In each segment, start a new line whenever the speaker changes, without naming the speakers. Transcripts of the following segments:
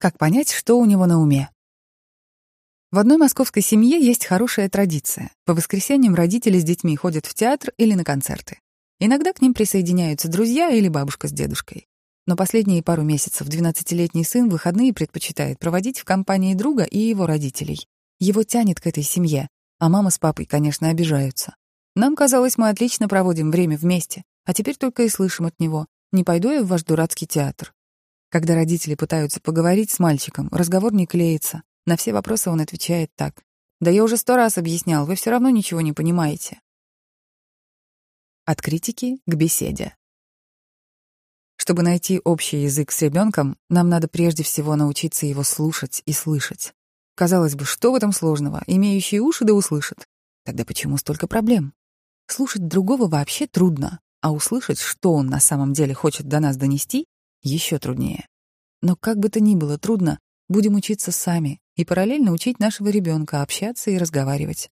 Как понять, что у него на уме? В одной московской семье есть хорошая традиция. По воскресеньям родители с детьми ходят в театр или на концерты. Иногда к ним присоединяются друзья или бабушка с дедушкой. Но последние пару месяцев 12-летний сын выходные предпочитает проводить в компании друга и его родителей. Его тянет к этой семье, а мама с папой, конечно, обижаются. Нам казалось, мы отлично проводим время вместе, а теперь только и слышим от него «Не пойду я в ваш дурацкий театр». Когда родители пытаются поговорить с мальчиком, разговор не клеится, на все вопросы он отвечает так. «Да я уже сто раз объяснял, вы все равно ничего не понимаете». От критики к беседе. Чтобы найти общий язык с ребенком, нам надо прежде всего научиться его слушать и слышать. Казалось бы, что в этом сложного? Имеющие уши да услышат. Тогда почему столько проблем? Слушать другого вообще трудно, а услышать, что он на самом деле хочет до нас донести, еще труднее. Но как бы то ни было трудно, будем учиться сами, и параллельно учить нашего ребенка общаться и разговаривать.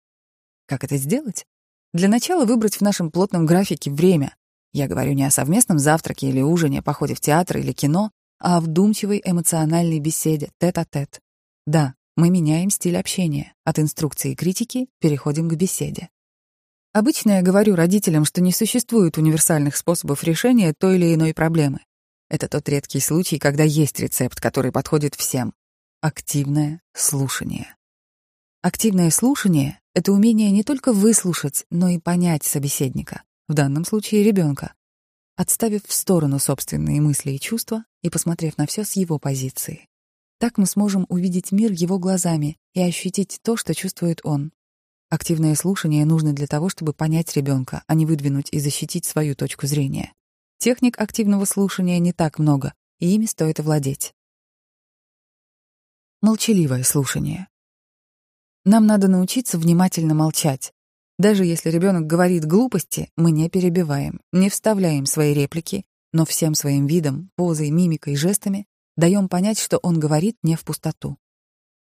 Как это сделать? Для начала выбрать в нашем плотном графике время. Я говорю не о совместном завтраке или ужине, походе в театр или кино, а о вдумчивой эмоциональной беседе, тет-а-тет. -тет. Да, мы меняем стиль общения. От инструкции и критики переходим к беседе. Обычно я говорю родителям, что не существует универсальных способов решения той или иной проблемы. Это тот редкий случай, когда есть рецепт, который подходит всем. Активное слушание. Активное слушание — это умение не только выслушать, но и понять собеседника, в данном случае ребенка, отставив в сторону собственные мысли и чувства и посмотрев на все с его позиции. Так мы сможем увидеть мир его глазами и ощутить то, что чувствует он. Активное слушание нужно для того, чтобы понять ребенка, а не выдвинуть и защитить свою точку зрения. Техник активного слушания не так много, и ими стоит овладеть. Молчаливое слушание. Нам надо научиться внимательно молчать. Даже если ребенок говорит глупости, мы не перебиваем, не вставляем свои реплики, но всем своим видом, позой, мимикой, жестами даем понять, что он говорит не в пустоту.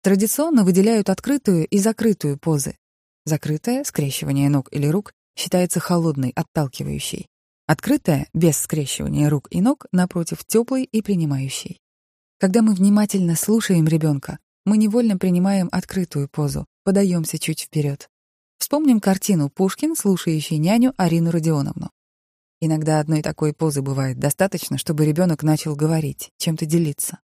Традиционно выделяют открытую и закрытую позы. Закрытая, скрещивание ног или рук, считается холодной, отталкивающей. Открытая, без скрещивания рук и ног, напротив, теплой и принимающей. Когда мы внимательно слушаем ребенка, мы невольно принимаем открытую позу, подаемся чуть вперед. Вспомним картину Пушкин, слушающий няню Арину Родионовну. Иногда одной такой позы бывает достаточно, чтобы ребенок начал говорить, чем-то делиться.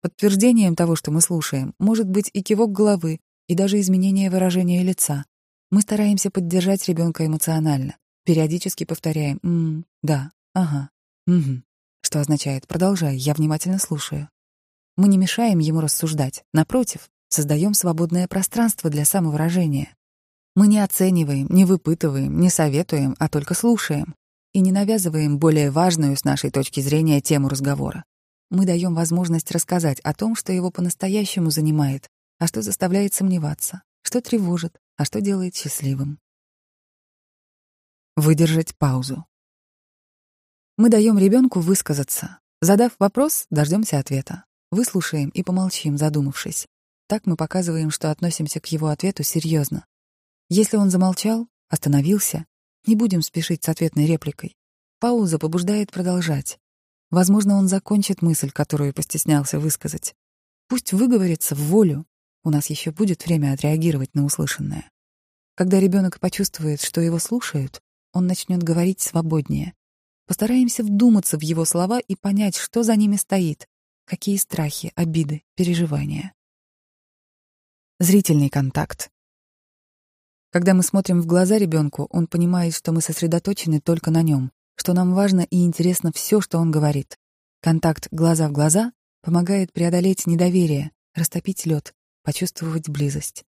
Подтверждением того, что мы слушаем, может быть и кивок головы, и даже изменение выражения лица. Мы стараемся поддержать ребенка эмоционально, периодически повторяем «м, да, ага, угу», что означает «продолжай, я внимательно слушаю». Мы не мешаем ему рассуждать, напротив, создаем свободное пространство для самовыражения. Мы не оцениваем, не выпытываем, не советуем, а только слушаем и не навязываем более важную с нашей точки зрения тему разговора. Мы даем возможность рассказать о том, что его по-настоящему занимает, а что заставляет сомневаться, что тревожит, а что делает счастливым. Выдержать паузу. Мы даем ребенку высказаться. Задав вопрос, дождемся ответа. Выслушаем и помолчим, задумавшись. Так мы показываем, что относимся к его ответу серьезно. Если он замолчал, остановился, не будем спешить с ответной репликой. Пауза побуждает продолжать. Возможно, он закончит мысль, которую постеснялся высказать. Пусть выговорится в волю. У нас еще будет время отреагировать на услышанное. Когда ребенок почувствует, что его слушают, он начнет говорить свободнее. Постараемся вдуматься в его слова и понять, что за ними стоит, Какие страхи, обиды, переживания. Зрительный контакт. Когда мы смотрим в глаза ребенку, он понимает, что мы сосредоточены только на нем, что нам важно и интересно все, что он говорит. Контакт глаза в глаза помогает преодолеть недоверие, растопить лед, почувствовать близость.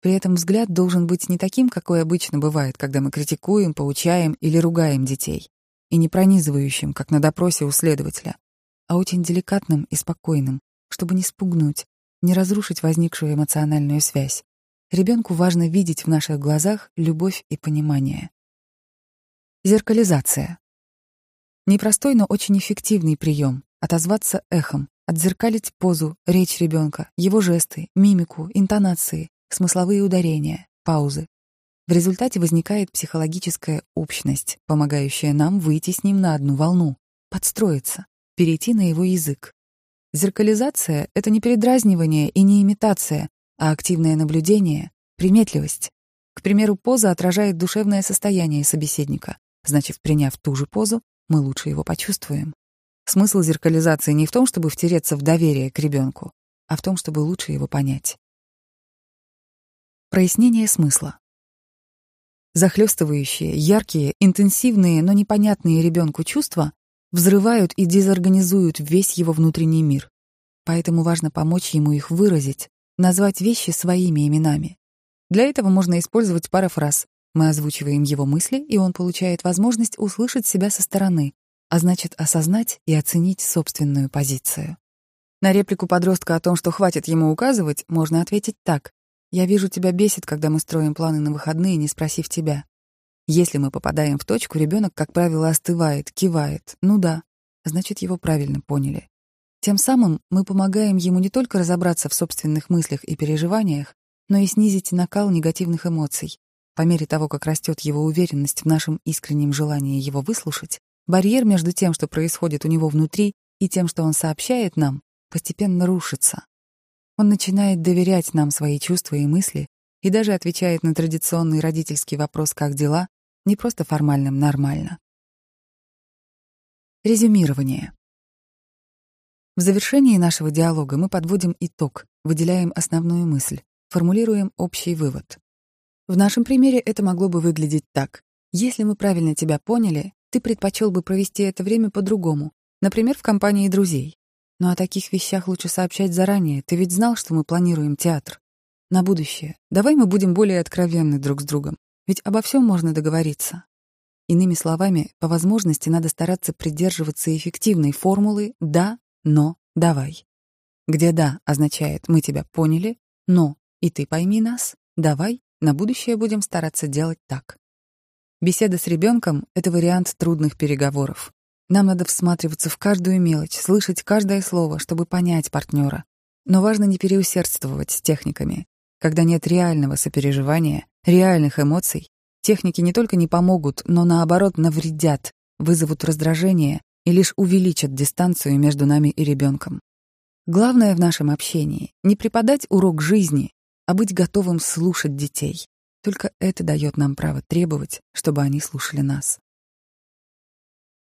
При этом взгляд должен быть не таким, какой обычно бывает, когда мы критикуем, поучаем или ругаем детей, и не пронизывающим, как на допросе у следователя, а очень деликатным и спокойным, чтобы не спугнуть, не разрушить возникшую эмоциональную связь. Ребенку важно видеть в наших глазах любовь и понимание. Зеркализация. Непростой, но очень эффективный прием — отозваться эхом, отзеркалить позу, речь ребенка, его жесты, мимику, интонации, смысловые ударения, паузы. В результате возникает психологическая общность, помогающая нам выйти с ним на одну волну, подстроиться перейти на его язык. Зеркализация — это не передразнивание и не имитация, а активное наблюдение, приметливость. К примеру, поза отражает душевное состояние собеседника. Значит, приняв ту же позу, мы лучше его почувствуем. Смысл зеркализации не в том, чтобы втереться в доверие к ребенку, а в том, чтобы лучше его понять. Прояснение смысла. Захлестывающие, яркие, интенсивные, но непонятные ребенку чувства взрывают и дезорганизуют весь его внутренний мир. Поэтому важно помочь ему их выразить, назвать вещи своими именами. Для этого можно использовать парафраз. Мы озвучиваем его мысли, и он получает возможность услышать себя со стороны, а значит осознать и оценить собственную позицию. На реплику подростка о том, что хватит ему указывать, можно ответить так. «Я вижу, тебя бесит, когда мы строим планы на выходные, не спросив тебя». Если мы попадаем в точку, ребенок, как правило, остывает, кивает. Ну да, значит, его правильно поняли. Тем самым мы помогаем ему не только разобраться в собственных мыслях и переживаниях, но и снизить накал негативных эмоций. По мере того, как растет его уверенность в нашем искреннем желании его выслушать, барьер между тем, что происходит у него внутри, и тем, что он сообщает нам, постепенно рушится. Он начинает доверять нам свои чувства и мысли и даже отвечает на традиционный родительский вопрос «как дела?» не просто формальным «нормально». Резюмирование. В завершении нашего диалога мы подводим итог, выделяем основную мысль, формулируем общий вывод. В нашем примере это могло бы выглядеть так. Если мы правильно тебя поняли, ты предпочел бы провести это время по-другому, например, в компании друзей. Но о таких вещах лучше сообщать заранее. Ты ведь знал, что мы планируем театр. На будущее. Давай мы будем более откровенны друг с другом. Ведь обо всем можно договориться. Иными словами, по возможности надо стараться придерживаться эффективной формулы «да, но, давай». Где «да» означает «мы тебя поняли», «но» и «ты пойми нас», «давай», на будущее будем стараться делать так. Беседа с ребенком — это вариант трудных переговоров. Нам надо всматриваться в каждую мелочь, слышать каждое слово, чтобы понять партнера. Но важно не переусердствовать с техниками. Когда нет реального сопереживания, реальных эмоций, техники не только не помогут, но наоборот навредят, вызовут раздражение и лишь увеличат дистанцию между нами и ребенком. Главное в нашем общении — не преподать урок жизни, а быть готовым слушать детей. Только это дает нам право требовать, чтобы они слушали нас.